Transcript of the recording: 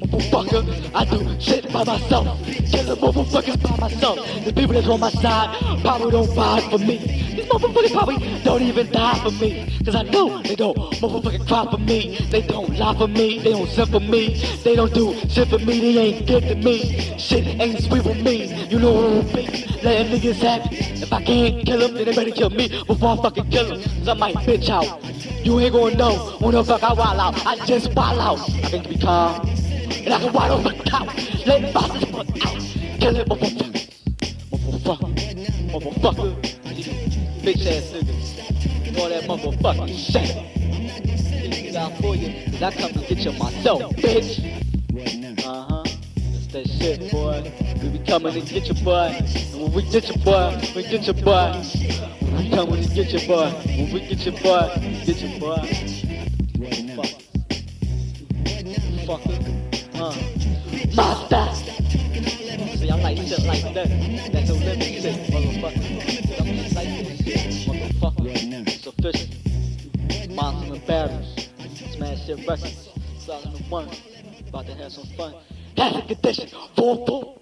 Motherfucker, I do shit by myself. Killing motherfuckers by myself. The people that's on my side probably don't fight for me. These motherfuckers probably don't even die for me. Cause I know they don't motherfucking cry for me. They don't lie for me. They don't send for me. They don't do shit for me. They ain't good to me. Shit ain't sweet with me. You know who it be. Letting niggas it. If I can't kill them, then they better kill me before I fucking kill them. Cause I might bitch out. You ain't gonna know when the fuck I wild out. I just wild out. I can be calm. And I can wild over the couch. Let bosses fuck out. Kill it, motherfucker. Motherfucker. Motherfucker. Bitch ass niggas. All that motherfucking shit. Niggas out for you. I come to get you myself, bitch. Uh huh. That shit, boy. We be coming to get your boy. And when we get your boy, we get you, boy. We coming to get your boy. When we get your we get you, boy. Fuck. Fucker. Uh. Master. See, I like shit like that. That's no limit shit, motherfucker. I'm just like motherfucker. It's official. Monsters and. Smash shit records. 2001. About to have some fun. Classic edition. 4 4.